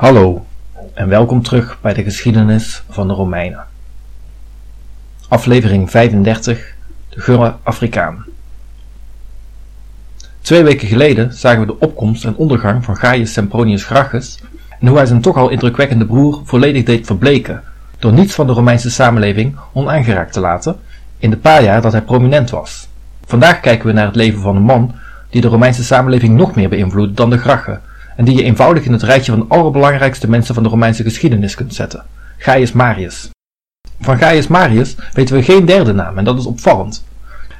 Hallo en welkom terug bij de geschiedenis van de Romeinen. Aflevering 35 De Gurre Afrikaan. Twee weken geleden zagen we de opkomst en ondergang van Gaius Sempronius Gracchus en hoe hij zijn toch al indrukwekkende broer volledig deed verbleken door niets van de Romeinse samenleving onaangeraakt te laten in de paar jaar dat hij prominent was. Vandaag kijken we naar het leven van een man die de Romeinse samenleving nog meer beïnvloedt dan de Gracchen en die je eenvoudig in het rijtje van de allerbelangrijkste mensen van de Romeinse geschiedenis kunt zetten, Gaius Marius. Van Gaius Marius weten we geen derde naam en dat is opvallend.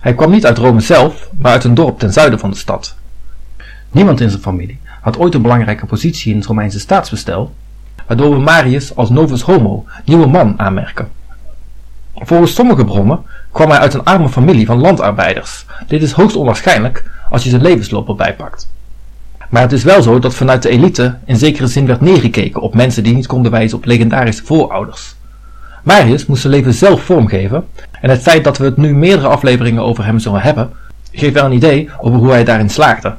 Hij kwam niet uit Rome zelf, maar uit een dorp ten zuiden van de stad. Niemand in zijn familie had ooit een belangrijke positie in het Romeinse staatsbestel, waardoor we Marius als novus homo, nieuwe man, aanmerken. Volgens sommige bronnen kwam hij uit een arme familie van landarbeiders. Dit is hoogst onwaarschijnlijk als je zijn levensloop erbij pakt. Maar het is wel zo dat vanuit de elite in zekere zin werd neergekeken op mensen die niet konden wijzen op legendarische voorouders. Marius moest zijn leven zelf vormgeven en het feit dat we het nu meerdere afleveringen over hem zullen hebben, geeft wel een idee over hoe hij daarin slaagde.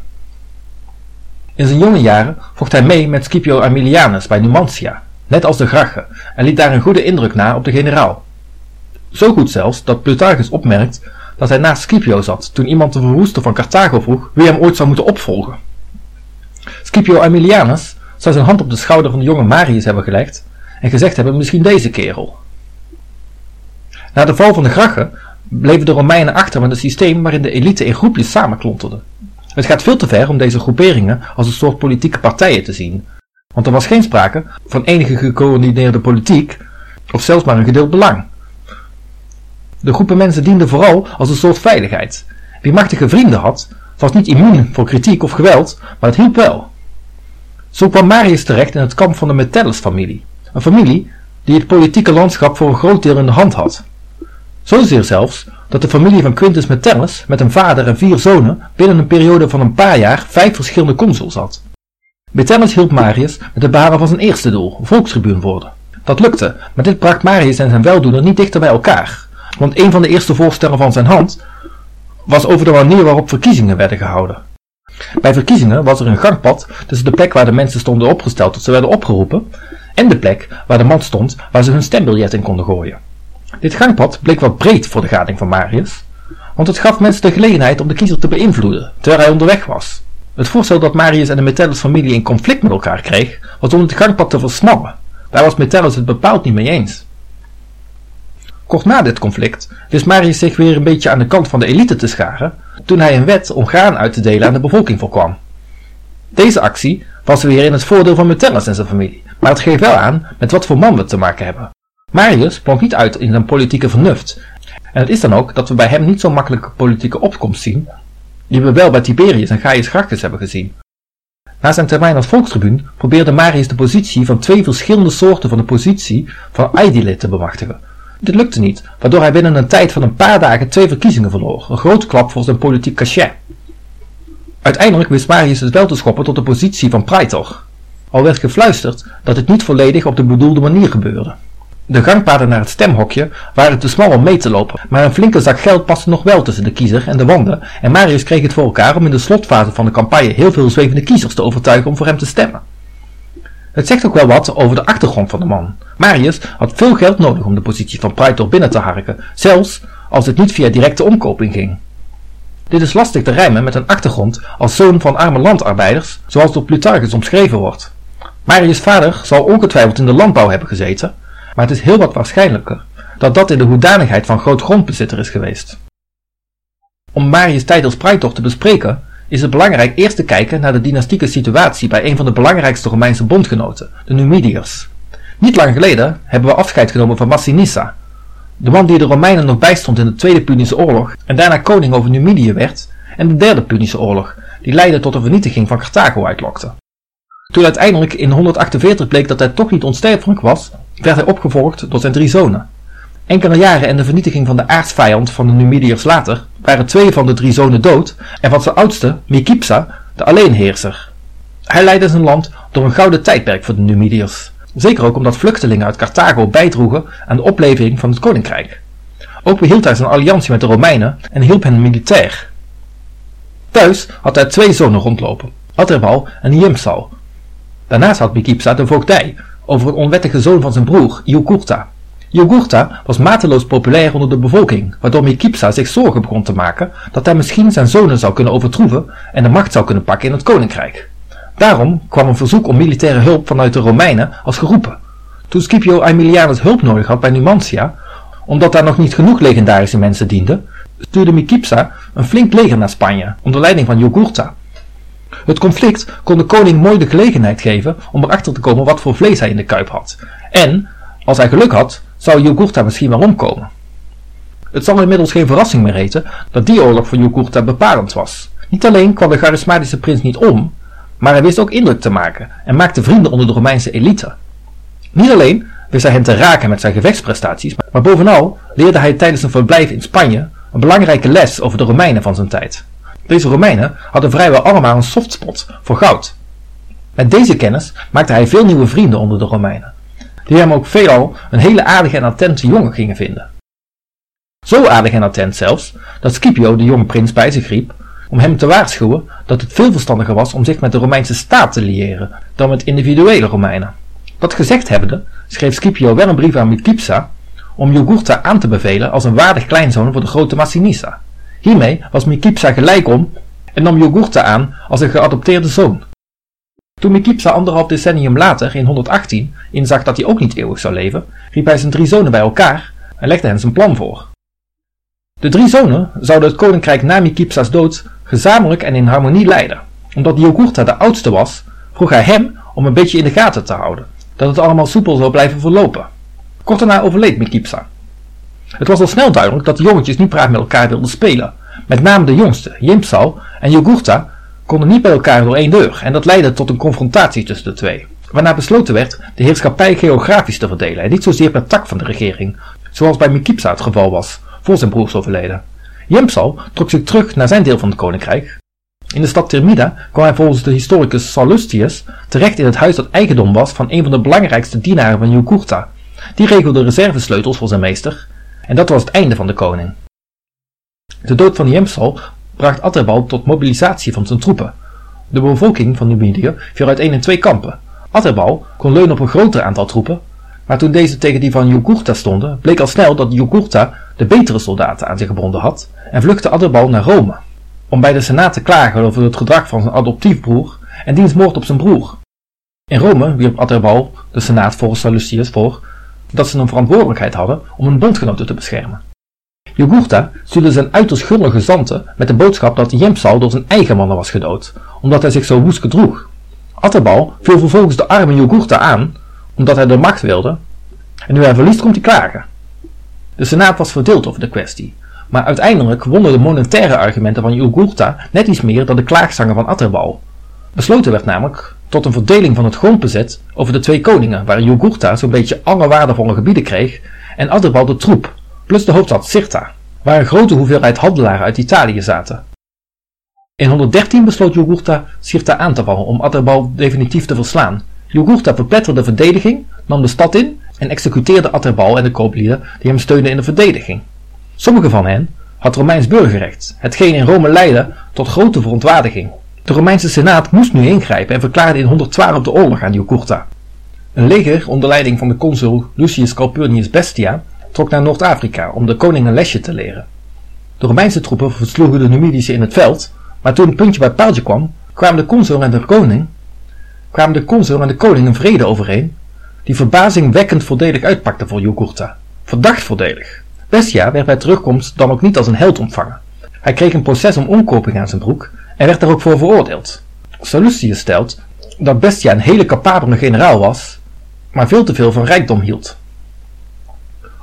In zijn jonge jaren vocht hij mee met Scipio Aemilianus bij Numantia, net als de Gracchen, en liet daar een goede indruk na op de generaal. Zo goed zelfs dat Plutarchus opmerkt dat hij naast Scipio zat toen iemand de verwoester van Carthago vroeg wie hem ooit zou moeten opvolgen. Scipio Aemilianus zou zijn hand op de schouder van de jonge Marius hebben gelegd en gezegd hebben misschien deze kerel. Na de val van de Gracchen bleven de Romeinen achter met een systeem waarin de elite in groepjes samenklonterde. Het gaat veel te ver om deze groeperingen als een soort politieke partijen te zien, want er was geen sprake van enige gecoördineerde politiek of zelfs maar een gedeeld belang. De groepen mensen dienden vooral als een soort veiligheid. Wie machtige vrienden had, was niet immuun voor kritiek of geweld, maar het hielp wel. Zo kwam Marius terecht in het kamp van de Metellus-familie, een familie die het politieke landschap voor een groot deel in de hand had. Zozeer zelfs dat de familie van Quintus Metellus met een vader en vier zonen binnen een periode van een paar jaar vijf verschillende consuls had. Metellus hielp Marius met het behalen van zijn eerste doel, volkstribuun worden. Dat lukte, maar dit bracht Marius en zijn weldoener niet dichter bij elkaar, want een van de eerste voorstellen van zijn hand was over de manier waarop verkiezingen werden gehouden. Bij verkiezingen was er een gangpad tussen de plek waar de mensen stonden opgesteld tot ze werden opgeroepen en de plek waar de man stond waar ze hun stembiljet in konden gooien. Dit gangpad bleek wat breed voor de gading van Marius, want het gaf mensen de gelegenheid om de kiezer te beïnvloeden, terwijl hij onderweg was. Het voorstel dat Marius en de Metellus familie in conflict met elkaar kreeg, was om het gangpad te versmallen. Daar was Metellus het bepaald niet mee eens. Kort na dit conflict wist Marius zich weer een beetje aan de kant van de elite te scharen, toen hij een wet om graan uit te delen aan de bevolking voorkwam. Deze actie was weer in het voordeel van Metellus en zijn familie, maar het geeft wel aan met wat voor man we te maken hebben. Marius blonk niet uit in zijn politieke vernuft, en het is dan ook dat we bij hem niet zo'n makkelijke politieke opkomst zien, die we wel bij Tiberius en Gaius Gracchus hebben gezien. Na zijn termijn als volkstribuun probeerde Marius de positie van twee verschillende soorten van de positie van aedile te bemachtigen, dit lukte niet, waardoor hij binnen een tijd van een paar dagen twee verkiezingen verloor, een grote klap voor zijn politiek cachet. Uiteindelijk wist Marius het wel te schoppen tot de positie van praetor, al werd gefluisterd dat het niet volledig op de bedoelde manier gebeurde. De gangpaden naar het stemhokje waren te smal om mee te lopen, maar een flinke zak geld paste nog wel tussen de kiezer en de wanden en Marius kreeg het voor elkaar om in de slotfase van de campagne heel veel zwevende kiezers te overtuigen om voor hem te stemmen. Het zegt ook wel wat over de achtergrond van de man. Marius had veel geld nodig om de positie van praetor binnen te harken, zelfs als het niet via directe omkoping ging. Dit is lastig te rijmen met een achtergrond als zoon van arme landarbeiders, zoals door Plutarchus omschreven wordt. Marius' vader zal ongetwijfeld in de landbouw hebben gezeten, maar het is heel wat waarschijnlijker dat dat in de hoedanigheid van groot grondbezitter is geweest. Om Marius' tijd als praetor te bespreken, is het belangrijk eerst te kijken naar de dynastieke situatie bij een van de belangrijkste Romeinse bondgenoten, de Numidiërs. Niet lang geleden hebben we afscheid genomen van Massinissa, de man die de Romeinen nog bijstond in de Tweede Punische Oorlog en daarna koning over Numidië werd, en de Derde Punische Oorlog, die leidde tot de vernietiging van Carthago uitlokte. Toen uiteindelijk in 148 bleek dat hij toch niet onsterfelijk was, werd hij opgevolgd door zijn drie zonen. Enkele jaren en de vernietiging van de aardsvijand van de Numidiërs later waren twee van de drie zonen dood en van zijn oudste, Mikipsa, de alleenheerser. Hij leidde zijn land door een gouden tijdperk voor de Numidiërs. Zeker ook omdat vluchtelingen uit Carthago bijdroegen aan de oplevering van het koninkrijk. Ook behield hij zijn alliantie met de Romeinen en hielp hen militair. Thuis had hij twee zonen rondlopen, Adherbal en Jimsal. Daarnaast had Micipsa de voogdij over een onwettige zoon van zijn broer, Jugurtha. Jugurtha was mateloos populair onder de bevolking, waardoor Micipsa zich zorgen begon te maken dat hij misschien zijn zonen zou kunnen overtroeven en de macht zou kunnen pakken in het koninkrijk. Daarom kwam een verzoek om militaire hulp vanuit de Romeinen als geroepen. Toen Scipio Aemilianus hulp nodig had bij Numantia, omdat daar nog niet genoeg legendarische mensen dienden, stuurde Micipsa een flink leger naar Spanje, onder leiding van Jugurtha. Het conflict kon de koning mooi de gelegenheid geven om erachter te komen wat voor vlees hij in de kuip had. En, als hij geluk had, zou Jugurtha misschien wel omkomen. Het zal inmiddels geen verrassing meer heten dat die oorlog voor Jugurtha bepalend was. Niet alleen kwam de charismatische prins niet om, maar hij wist ook indruk te maken en maakte vrienden onder de Romeinse elite. Niet alleen wist hij hen te raken met zijn gevechtsprestaties, maar bovenal leerde hij tijdens een verblijf in Spanje een belangrijke les over de Romeinen van zijn tijd. Deze Romeinen hadden vrijwel allemaal een softspot voor goud. Met deze kennis maakte hij veel nieuwe vrienden onder de Romeinen, die hem ook veelal een hele aardige en attente jongen gingen vinden. Zo aardig en attent zelfs, dat Scipio de jonge prins bij zich riep om hem te waarschuwen dat het veel verstandiger was om zich met de Romeinse staat te liëren dan met individuele Romeinen. Dat gezegd hebbende, schreef Scipio wel een brief aan Micipsa om Jugurtha aan te bevelen als een waardig kleinzoon voor de grote Massinissa. Hiermee was Micipsa gelijk om en nam Jugurtha aan als een geadopteerde zoon. Toen Micipsa anderhalf decennium later, in 118, inzag dat hij ook niet eeuwig zou leven, riep hij zijn drie zonen bij elkaar en legde hen zijn plan voor. De drie zonen zouden het koninkrijk na Micipsa's dood gezamenlijk en in harmonie leiden. Omdat Jugurtha de oudste was, vroeg hij hem om een beetje in de gaten te houden, dat het allemaal soepel zou blijven verlopen. Kort daarna overleed Micipsa. Het was al snel duidelijk dat de jongetjes niet praat met elkaar wilden spelen. Met name de jongste, Jimpsal en Jugurtha, konden niet bij elkaar door één deur en dat leidde tot een confrontatie tussen de twee. Waarna besloten werd de heerschappij geografisch te verdelen en niet zozeer per tak van de regering, zoals bij Micipsa het geval was, voor zijn broers overleden. Jempsal trok zich terug naar zijn deel van het koninkrijk. In de stad Termida kwam hij volgens de historicus Sallustius terecht in het huis dat eigendom was van een van de belangrijkste dienaren van Jugurtha. Die regelde reservesleutels voor zijn meester en dat was het einde van de koning. De dood van Jempsal bracht Atterbal tot mobilisatie van zijn troepen. De bevolking van Numidië viel uiteen in twee kampen. Atterbal kon leunen op een groter aantal troepen, maar toen deze tegen die van Jugurtha stonden, bleek al snel dat Jugurtha de betere soldaten aan zich gebonden had en vluchtte Adherbal naar Rome, om bij de Senaat te klagen over het gedrag van zijn adoptiefbroer en diens moord op zijn broer. In Rome wierp Adherbal de Senaat volgens Sallustius voor dat ze een verantwoordelijkheid hadden om hun bondgenoten te beschermen. Jugurtha stuurde zijn uiterst gullige gezanten met de boodschap dat Jempsal door zijn eigen mannen was gedood, omdat hij zich zo woest gedroeg. Atterbal viel vervolgens de arme Jugurtha aan, omdat hij de macht wilde, en nu hij verliest komt hij klagen. De Senaat was verdeeld over de kwestie, maar uiteindelijk wonnen de monetaire argumenten van Jugurtha net iets meer dan de klaagzangen van Atterbal. Besloten werd namelijk tot een verdeling van het grondbezit over de twee koningen, waar Jugurtha zo'n beetje alle waardevolle gebieden kreeg en Atterbal de troep, plus de hoofdstad Sirta, waar een grote hoeveelheid handelaren uit Italië zaten. In 113 besloot Jugurtha Sirta aan te vallen om Atterbal definitief te verslaan. Jugurtha verpletterde de verdediging, nam de stad in en executeerde Atterbal en de kooplieden die hem steunden in de verdediging. Sommige van hen had Romeins burgerrecht, hetgeen in Rome leidde tot grote verontwaardiging. De Romeinse Senaat moest nu ingrijpen en verklaarde in 112 de oorlog aan Jugurtha. Een leger onder leiding van de consul Lucius Calpurnius Bestia trok naar Noord-Afrika om de koning een lesje te leren. De Romeinse troepen versloegen de Numidische in het veld, maar toen het puntje bij paaltje kwam, kwamen de consul en de koning, kwamen de consul en de koning een vrede overeen, die verbazingwekkend voordelig uitpakte voor Jugurtha. Verdacht voordelig. Bestia werd bij terugkomst dan ook niet als een held ontvangen. Hij kreeg een proces om omkoping aan zijn broek en werd daar ook voor veroordeeld. Sallustius stelt dat Bestia een hele capabele generaal was, maar veel te veel van rijkdom hield.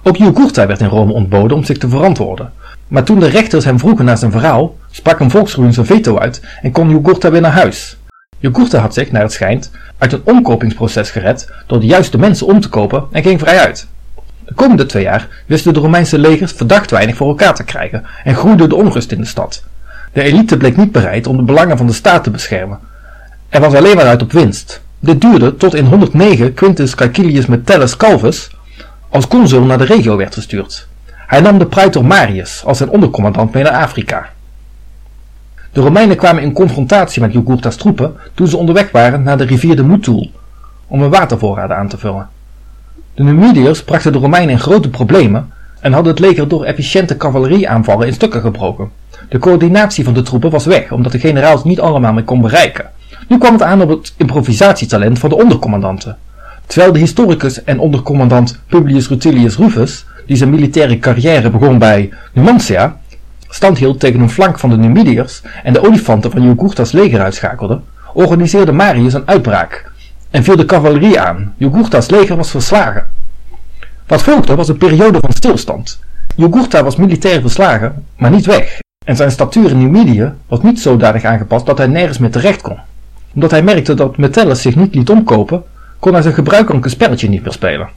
Ook Jugurtha werd in Rome ontboden om zich te verantwoorden. Maar toen de rechters hem vroegen naar zijn verhaal, sprak een volksruin zijn veto uit en kon Jugurtha weer naar huis. Jugurtha had zich, naar het schijnt, uit een omkopingsproces gered door de juiste mensen om te kopen en ging vrij uit. De komende twee jaar wisten de Romeinse legers verdacht weinig voor elkaar te krijgen en groeide de onrust in de stad. De elite bleek niet bereid om de belangen van de staat te beschermen. Er was alleen maar uit op winst. Dit duurde tot in 109 Quintus Caecilius Metellus Calvus als consul naar de regio werd gestuurd. Hij nam de praetor Marius als zijn ondercommandant mee naar Afrika. De Romeinen kwamen in confrontatie met Jugurtha's troepen toen ze onderweg waren naar de rivier de Mutul om hun watervoorraden aan te vullen. De Numidiërs brachten de Romeinen in grote problemen en hadden het leger door efficiënte cavalerieaanvallen in stukken gebroken. De coördinatie van de troepen was weg, omdat de generaal het niet allemaal meer kon bereiken. Nu kwam het aan op het improvisatietalent van de ondercommandanten. Terwijl de historicus en ondercommandant Publius Rutilius Rufus, die zijn militaire carrière begon bij Numantia, stand hield tegen een flank van de Numidiërs en de olifanten van Jugurtha's leger uitschakelde, organiseerde Marius een uitbraak en viel de cavalerie aan. Jugurtha's leger was verslagen. Wat volgde was een periode van stilstand. Jugurtha was militair verslagen, maar niet weg. En zijn statuur in Numidië was niet zodanig aangepast dat hij nergens meer terecht kon. Omdat hij merkte dat Metellus zich niet liet omkopen, kon hij zijn gebruikelijke spelletje niet meer spelen.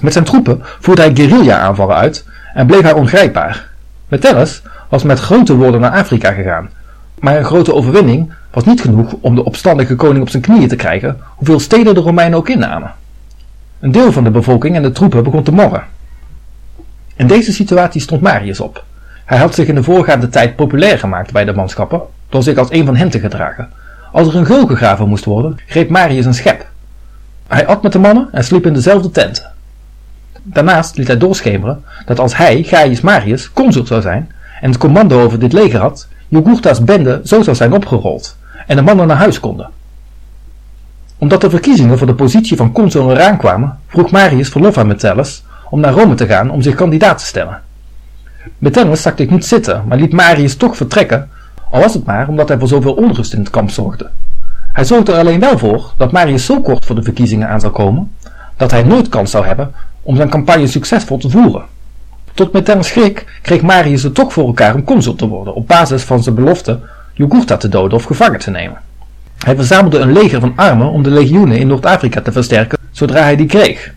Met zijn troepen voerde hij guerrilla-aanvallen uit en bleef hij ongrijpbaar. Metellus was met grote woorden naar Afrika gegaan, maar een grote overwinning was niet genoeg om de opstandige koning op zijn knieën te krijgen, hoeveel steden de Romeinen ook innamen. Een deel van de bevolking en de troepen begon te morren. In deze situatie stond Marius op. Hij had zich in de voorgaande tijd populair gemaakt bij de manschappen door zich als een van hen te gedragen. Als er een geul gegraven moest worden, greep Marius een schep. Hij at met de mannen en sliep in dezelfde tent. Daarnaast liet hij doorschemeren dat als hij, Gaius Marius, consul zou zijn en het commando over dit leger had, Jugurtha's bende zo zou zijn opgerold en de mannen naar huis konden. Omdat de verkiezingen voor de positie van consul eraan kwamen, vroeg Marius verlof aan Metellus om naar Rome te gaan om zich kandidaat te stellen. Metellus zag dit niet zitten, maar liet Marius toch vertrekken, al was het maar omdat hij voor zoveel onrust in het kamp zorgde. Hij zorgde er alleen wel voor dat Marius zo kort voor de verkiezingen aan zou komen, dat hij nooit kans zou hebben om zijn campagne succesvol te voeren. Tot met schrik kreeg Marius het toch voor elkaar om consul te worden, op basis van zijn belofte Jugurtha te doden of gevangen te nemen. Hij verzamelde een leger van armen om de legioenen in Noord-Afrika te versterken zodra hij die kreeg.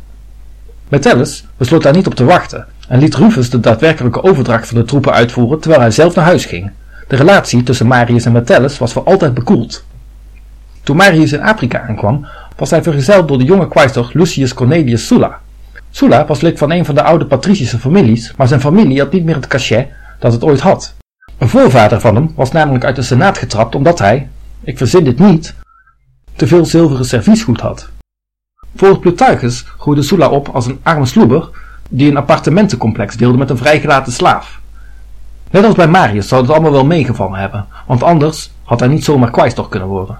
Metellus besloot daar niet op te wachten en liet Rufus de daadwerkelijke overdracht van de troepen uitvoeren terwijl hij zelf naar huis ging. De relatie tussen Marius en Metellus was voor altijd bekoeld. Toen Marius in Afrika aankwam, was hij vergezeld door de jonge quaestor Lucius Cornelius Sulla. Sulla was lid van een van de oude patricische families, maar zijn familie had niet meer het cachet dat het ooit had. Een voorvader van hem was namelijk uit de senaat getrapt omdat hij, ik verzin dit niet, te veel zilveren serviesgoed had. Volgens Plutarchus groeide Sulla op als een arme sloeber die een appartementencomplex deelde met een vrijgelaten slaaf. Net als bij Marius zou het allemaal wel meegevallen hebben, want anders had hij niet zomaar quaestor kunnen worden.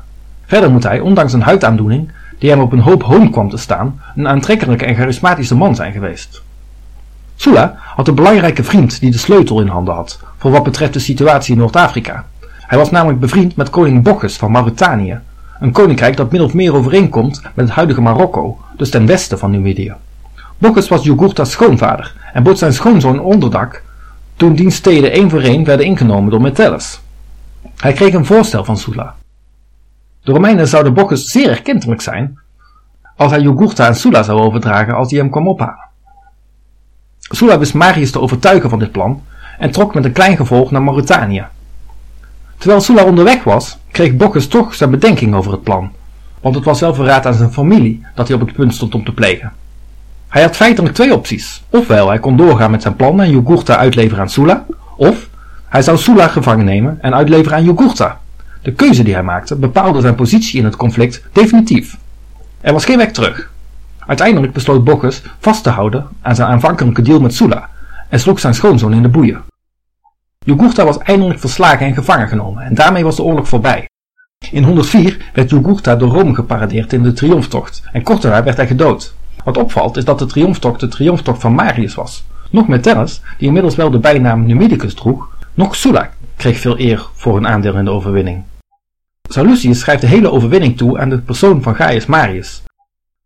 Verder moet hij, ondanks een huidaandoening, die hem op een hoop hoon kwam te staan, een aantrekkelijke en charismatische man zijn geweest. Sulla had een belangrijke vriend die de sleutel in handen had, voor wat betreft de situatie in Noord-Afrika. Hij was namelijk bevriend met koning Bocchus van Mauritanië, een koninkrijk dat min of meer overeenkomt met het huidige Marokko, dus ten westen van Numidië. Bocchus was Jugurtha's schoonvader en bood zijn schoonzoon onderdak toen die steden één voor één werden ingenomen door Metellus. Hij kreeg een voorstel van Sulla. De Romeinen zouden Bocchus zeer erkentelijk zijn als hij Jugurtha aan Sulla zou overdragen als hij hem kwam ophalen. Sulla wist Marius te overtuigen van dit plan en trok met een klein gevolg naar Mauritanië. Terwijl Sulla onderweg was, kreeg Bocchus toch zijn bedenking over het plan, want het was wel verraad aan zijn familie dat hij op het punt stond om te plegen. Hij had feitelijk twee opties. Ofwel hij kon doorgaan met zijn plan en Jugurtha uitleveren aan Sulla, of hij zou Sulla gevangen nemen en uitleveren aan Jugurtha. De keuze die hij maakte bepaalde zijn positie in het conflict definitief. Er was geen weg terug. Uiteindelijk besloot Bocchus vast te houden aan zijn aanvankelijke deal met Sulla en sloeg zijn schoonzoon in de boeien. Jugurtha was eindelijk verslagen en gevangen genomen en daarmee was de oorlog voorbij. In 104 werd Jugurtha door Rome geparadeerd in de triomftocht en kort daarna werd hij gedood. Wat opvalt is dat de triomftocht de triomftocht van Marius was. Nog Metellus, die inmiddels wel de bijnaam Numidicus droeg, nog Sulla kreeg veel eer voor hun aandeel in de overwinning. Sallustius schrijft de hele overwinning toe aan de persoon van Gaius Marius.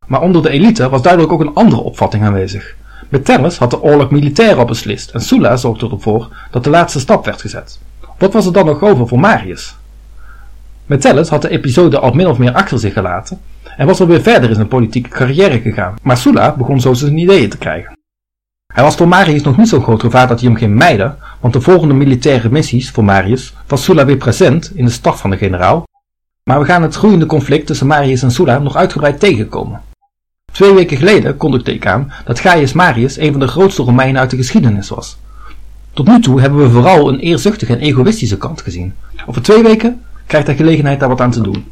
Maar onder de elite was duidelijk ook een andere opvatting aanwezig. Metellus had de oorlog militair op beslist en Sulla zorgde ervoor dat de laatste stap werd gezet. Wat was er dan nog over voor Marius? Metellus had de episode al min of meer achter zich gelaten en was alweer verder in zijn politieke carrière gegaan, maar Sulla begon zo zijn ideeën te krijgen. Hij was voor Marius nog niet zo'n groot gevaar dat hij hem ging mijden, want de volgende militaire missies voor Marius was Sulla weer present in de staf van de generaal, maar we gaan het groeiende conflict tussen Marius en Sulla nog uitgebreid tegenkomen. Twee weken geleden kondigde ik aan dat Gaius Marius een van de grootste Romeinen uit de geschiedenis was. Tot nu toe hebben we vooral een eerzuchtige en egoïstische kant gezien. Over twee weken krijgt hij gelegenheid daar wat aan te doen.